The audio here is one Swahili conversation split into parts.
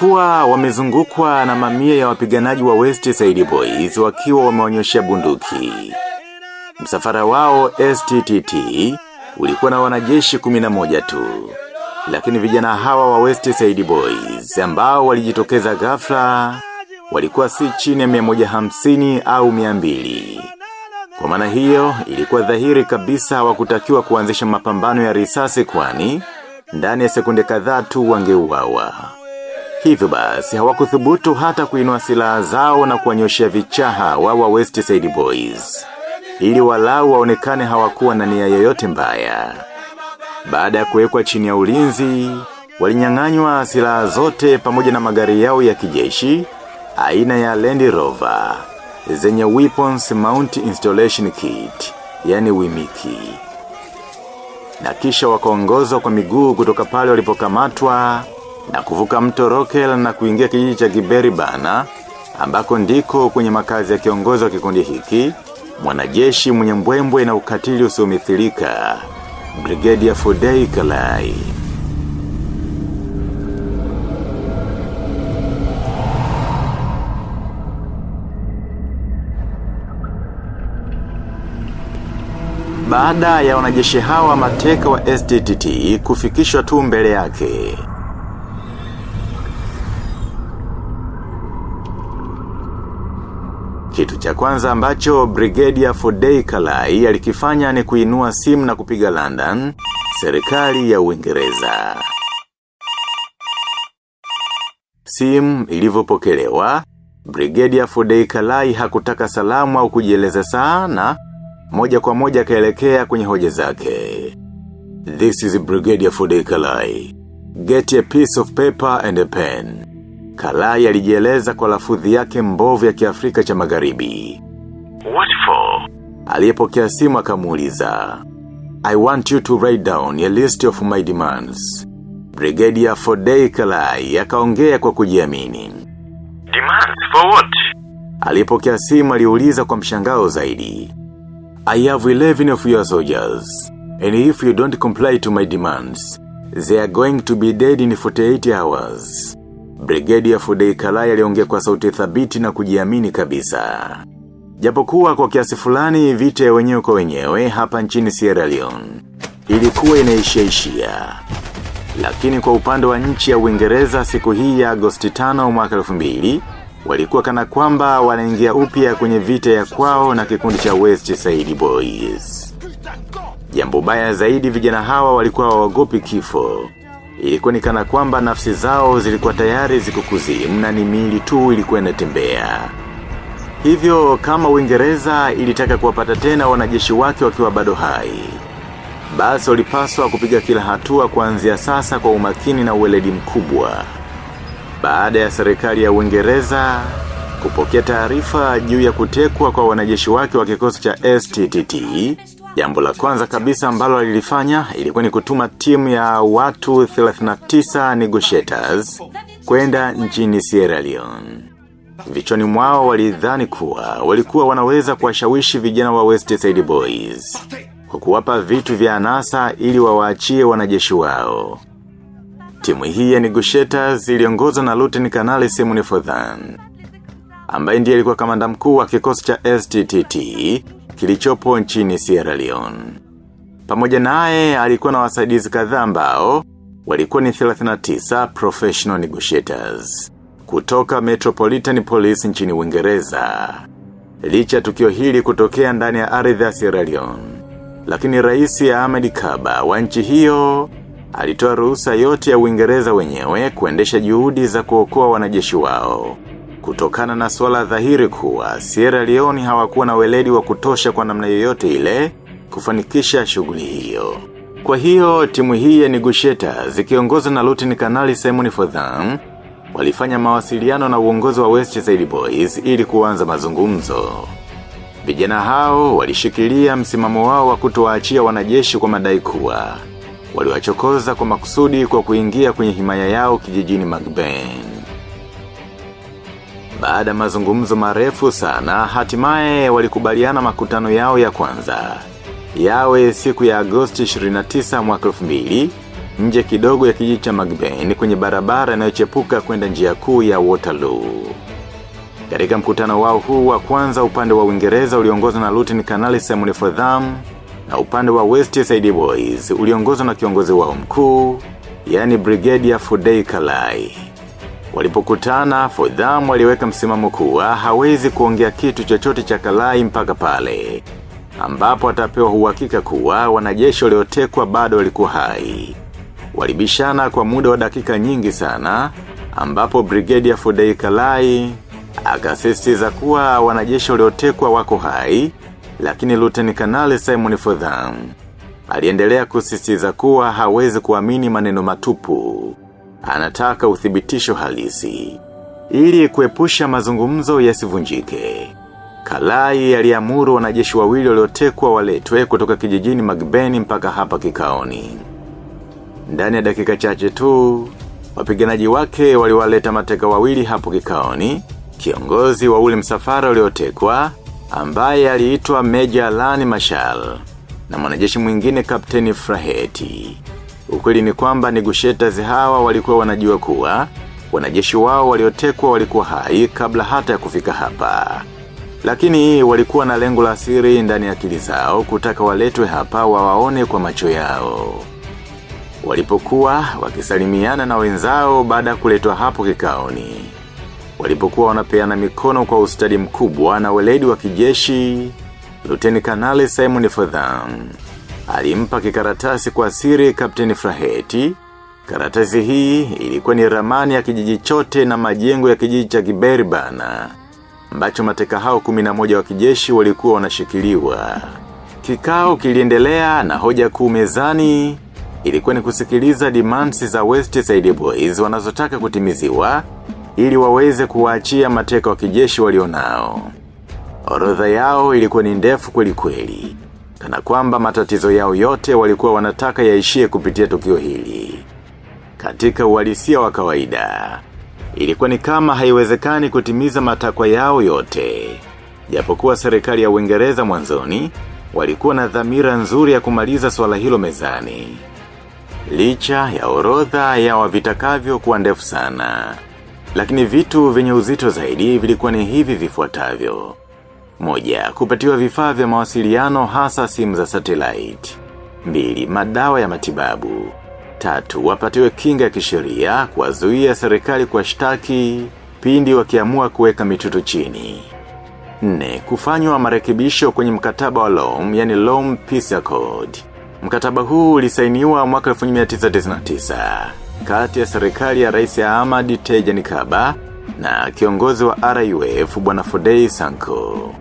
Walikuwa wamezungukwa na mamia ya wapiganaji wa West Side Boys wakiwa wameonyesha bunduki. Msafara wao STTT ulikuwa na wanajeshi 11 tu. Lakini vijana hawa wa West Side Boys ambao walijitokeza ghafla walikuwa si chini ya 150 au 200. Kwa maana hiyo ilikuwa dhahiri kabisa hawakutakiwa kuanzisha mapambano ya risasi kwani ndani ya sekunde kadhaa tu wangeuawa. Hivyo basi hawakuthubutu hata kuinua silaha zao na kuwanyoshea vichaha wawa West Side Boys. Ili walau waonekane hawakuwa na nia yoyote mbaya. Baada ya kuwekwa chini ya ulinzi, walinyang'anywa silaha zote pamoja na magari yao ya kijeshi, aina ya Land Rover, zenye Weapons Mount Installation Kit, yani wimiki. Na kisha wakaongozwa kwa miguu kutoka pale walipokamatwa na kuvuka mto Rokel na kuingia kijiji cha Giberi Bana, ambako ndiko kwenye makazi ya kiongozi wa kikundi hiki, mwanajeshi mwenye mbwembwe na ukatili usiomithilika, Brigedia Fodei Kalai. Baada ya wanajeshi hawa mateka wa STTT kufikishwa tu mbele yake. Kitu cha kwanza ambacho Brigadier Fodei Kalai alikifanya ni kuinua simu na kupiga London, serikali ya Uingereza. Simu ilivyopokelewa, Brigedia Fodei Kalai hakutaka salamu au kujieleza sana, moja kwa moja kaelekea kwenye hoja zake. This is Brigadier Fodei Kalai. Get a piece of paper and a pen. Kalai alijieleza kwa lafudhi yake mbovu ya kiafrika cha magharibi. What for? Aliyepokea simu akamuuliza. I want you to write down a list of my demands. Brigadier Fodei Kalai akaongea kwa kujiamini. Demands for what? Aliyepokea simu aliuliza kwa mshangao zaidi. I have 11 of your soldiers. And if you don't comply to my demands, they are going to be dead in 48 hours. Brigadier Fudei Kalai aliongea kwa sauti thabiti na kujiamini kabisa. Japokuwa kwa kiasi fulani vita ya wenyewe kwa wenyewe hapa nchini Sierra Leone. Ilikuwa inaishia ishia. Lakini kwa upande wa nchi ya Uingereza siku hii ya Agosti 5 mwaka 2000 walikuwa kana kwamba wanaingia upya kwenye vita ya kwao na kikundi cha West Side Boys. Jambo baya zaidi vijana hawa walikuwa wagopi kifo. Ilikuwa ni kana kwamba nafsi zao zilikuwa tayari ziko kuzimu na ni miili tu ilikuwa inatembea. Hivyo kama Uingereza ilitaka kuwapata tena wanajeshi wake wakiwa bado hai. Basi walipaswa kupiga kila hatua kuanzia sasa kwa umakini na uweledi mkubwa. Baada ya serikali ya Uingereza kupokea taarifa juu ya kutekwa kwa wanajeshi wake wa kikosi cha STTT, jambo la kwanza kabisa ambalo alilifanya ilikuwa ni kutuma timu ya watu 39 negotiators kwenda nchini Sierra Leone. Vichoni mwao walidhani kuwa walikuwa wanaweza kuwashawishi vijana wa West Side Boys kwa kuwapa vitu vya anasa ili wawaachie wanajeshi wao. Timu hii ya negotiators iliongozwa na Lieutenant Kanali Simon Fodhan, ambaye ndiye alikuwa kamanda mkuu wa kikosi cha STTT kilichopo nchini Sierra Leone. Pamoja naye alikuwa na wasaidizi kadhaa ambao walikuwa ni 39 professional negotiators kutoka Metropolitan Police nchini Uingereza. Licha tukio hili kutokea ndani ya ardhi ya Sierra Leone, lakini rais Ahmed Kaba wa nchi hiyo alitoa ruhusa yote ya Uingereza wenyewe kuendesha juhudi za kuokoa wanajeshi wao. Kutokana na swala dhahiri kuwa Sierra Leone hawakuwa na weledi wa kutosha kwa namna yoyote ile kufanikisha shughuli hiyo. Kwa hiyo timu hii ya Nigusheta zikiongozwa na Lutin Kanali Simon Fodham walifanya mawasiliano na uongozi wa West Side Boys ili kuanza mazungumzo. Vijana hao walishikilia msimamo wao wa kutowaachia wanajeshi kwa madai kuwa waliwachokoza kwa makusudi kwa kuingia kwenye himaya yao kijijini Magben. Baada mazungumzo marefu sana, hatimaye walikubaliana makutano yao ya kwanza. Yawe siku ya Agosti 29 mwaka 2000 nje kidogo ya kijiji cha Magben kwenye barabara inayochepuka kwenda njia kuu ya Waterloo. Katika mkutano wao huu wa kwanza upande wa Uingereza uliongozwa na Lieutenant Kanali Simon Fordham na upande wa West Side Boys uliongozwa na kiongozi wao mkuu, yani Brigadier Fudei Kalai. Walipokutana, fodham waliweka msimamo kuwa hawezi kuongea kitu chochote cha Kalai mpaka pale ambapo atapewa uhakika kuwa wanajeshi waliotekwa bado walikuwa hai. Walibishana kwa muda wa dakika nyingi sana, ambapo brigedi ya Fodai Kalai akasisitiza kuwa wanajeshi waliotekwa wako hai, lakini Luteni Kanali Simon fodham aliendelea kusisitiza kuwa hawezi kuamini maneno matupu. Anataka uthibitisho halisi ili kuepusha mazungumzo yasivunjike. Kalai aliamuru wanajeshi wawili waliotekwa waletwe kutoka kijijini Magbeni mpaka hapa kikaoni. Ndani ya dakika chache tu, wapiganaji wake waliwaleta mateka wawili hapo kikaoni, kiongozi wa ule msafara uliotekwa, ambaye aliitwa Meja Alani Mashal na mwanajeshi mwingine Kapteni Fraheti. Ukweli ni kwamba negotiators hawa walikuwa wanajua kuwa, wanajeshi wao waliotekwa walikuwa hai kabla hata ya kufika hapa. Lakini walikuwa na lengo la siri ndani ya akili zao kutaka waletwe hapa wawaone kwa macho yao. Walipokuwa wakisalimiana na wenzao baada ya kuletwa hapo kikaoni. Walipokuwa wanapeana mikono kwa ustadi mkubwa na weledi wa kijeshi, Luteni Kanale Simon Fortham. Alimpa kikaratasi kwa siri Kapteni Fraheti. Karatasi hii ilikuwa ni ramani ya kijiji chote na majengo ya kijiji cha Giberbana ambacho mateka hao kuminamoja wa kijeshi walikuwa wanashikiliwa. Kikao kiliendelea na hoja kuu mezani, ilikuwa ni kusikiliza demands za West Side Boys wanazotaka kutimiziwa, ili waweze kuwaachia mateka wa kijeshi walionao. Orodha yao ilikuwa ni ndefu kweli kweli, kana kwamba matatizo yao yote walikuwa wanataka yaishie kupitia tukio hili. Katika uhalisia wa kawaida, Ilikuwa ni kama haiwezekani kutimiza matakwa yao yote. Japokuwa serikali ya Uingereza mwanzoni, walikuwa na dhamira nzuri ya kumaliza swala hilo mezani. Licha ya orodha ya wavitakavyo kuwa ndefu sana. Lakini vitu vyenye uzito zaidi vilikuwa ni hivi vifuatavyo. Moja, kupatiwa vifaa vya mawasiliano hasa simu za satellite. Mbili, madawa ya matibabu. Tatu, wapatiwe kinga ya kisheria kuwazuia serikali kwa shtaki pindi wakiamua kuweka mitutu chini. Nne, kufanywa marekebisho kwenye mkataba wa LOM, yani LOM Peace Accord. Mkataba huu ulisainiwa mwaka 1999 kati ya serikali ya Rais Ahmad tejanikaba na kiongozi wa RUF Bwana Fodei Sanko.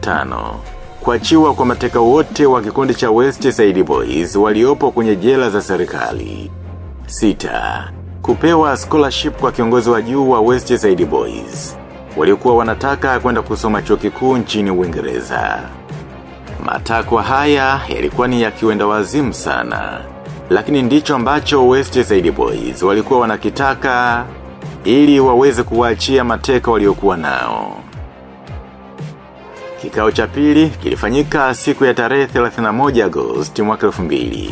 Tano, kuachiwa kwa mateka wote wa kikundi cha West Side Boys waliopo kwenye jela za serikali. Sita, kupewa scholarship kwa kiongozi wa juu wa West Side Boys. Waliokuwa wanataka kwenda kusoma chuo kikuu nchini Uingereza. Matakwa haya yalikuwa ni ya kiwenda wazimu sana. Lakini ndicho ambacho West Side Boys walikuwa wanakitaka ili waweze kuwaachia mateka waliokuwa nao. Kikao cha pili kilifanyika siku ya tarehe 31 Agosti mwaka 2000.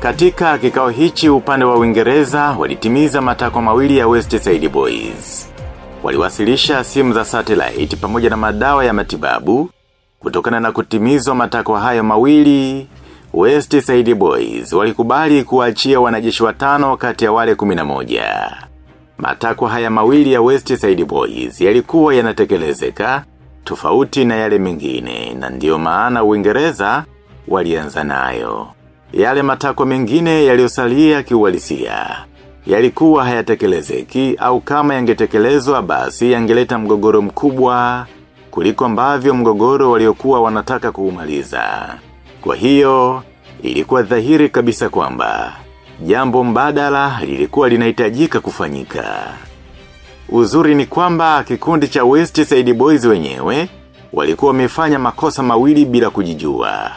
Katika kikao hichi upande wa Uingereza walitimiza matakwa mawili ya West Side Boys. Waliwasilisha simu za satellite pamoja na madawa ya matibabu. Kutokana na kutimizwa matakwa hayo mawili, West Side Boys walikubali kuachia wanajeshi watano kati ya wale 11. Matakwa haya mawili ya West Side Boys yalikuwa yanatekelezeka tofauti na yale mengine na ndio maana Uingereza walianza nayo. Yale matakwa mengine yaliyosalia kiuhalisia yalikuwa hayatekelezeki au kama yangetekelezwa basi yangeleta mgogoro mkubwa kuliko ambavyo mgogoro waliokuwa wanataka kuumaliza. Kwa hiyo, ilikuwa dhahiri kabisa kwamba jambo mbadala lilikuwa linahitajika kufanyika. Uzuri ni kwamba kikundi cha West Side Boys wenyewe walikuwa wamefanya makosa mawili bila kujijua.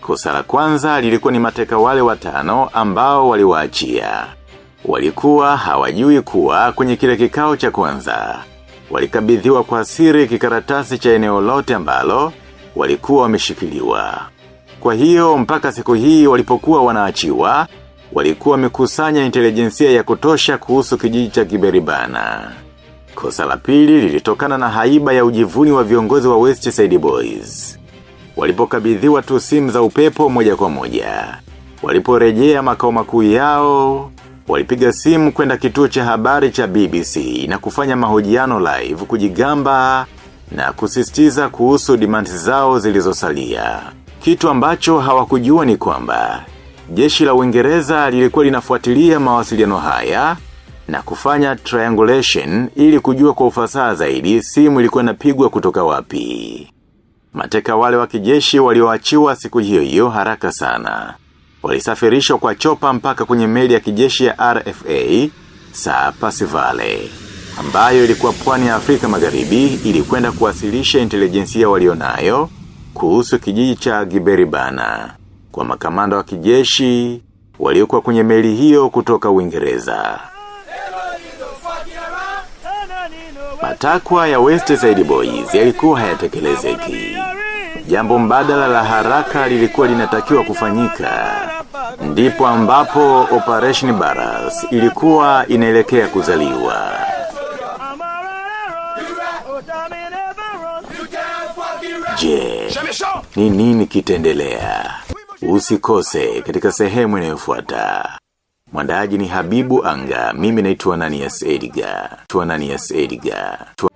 Kosa la kwanza lilikuwa ni mateka wale watano ambao waliwaachia. Walikuwa hawajui kuwa kwenye kile kikao cha kwanza. Walikabidhiwa kwa siri kikaratasi cha eneo lote ambalo walikuwa wameshikiliwa. Kwa hiyo mpaka siku hii walipokuwa wanaachiwa, walikuwa wamekusanya intelijensia ya kutosha kuhusu kijiji cha Kiberibana. Kosa la pili lilitokana na haiba ya ujivuni wa viongozi wa West Side Boys. Walipokabidhiwa tu simu za upepo moja kwa moja. Waliporejea makao makuu yao, walipiga simu kwenda kituo cha habari cha BBC na kufanya mahojiano live kujigamba na kusistiza kuhusu demands zao zilizosalia. Kitu ambacho hawakujua ni kwamba, jeshi la uingereza lilikuwa linafuatilia mawasiliano haya na kufanya triangulation ili kujua kwa ufasaha zaidi simu ilikuwa inapigwa kutoka wapi. Mateka wale wa kijeshi walioachiwa siku hiyo hiyo haraka sana. Walisafirishwa kwa chopa mpaka kwenye meli ya kijeshi ya RFA, saa Pasivale, ambayo ilikuwa pwani ya Afrika magharibi ili kwenda kuwasilisha intelijensia walionayo kuhusu kijiji cha Giberibana kwa makamanda wa kijeshi waliokuwa kwenye meli hiyo kutoka Uingereza. Matakwa ya West Side Boys yalikuwa hayatekelezeki. Jambo mbadala la haraka lilikuwa linatakiwa kufanyika. Ndipo ambapo Operation Baras ilikuwa inaelekea kuzaliwa. Je, ni nini kitendelea? Usikose katika sehemu inayofuata. Mwandaji ni Habibu Anga, mimi naitwa Nanias Edgar. Tuwa Nanias Edgar. Tuwa...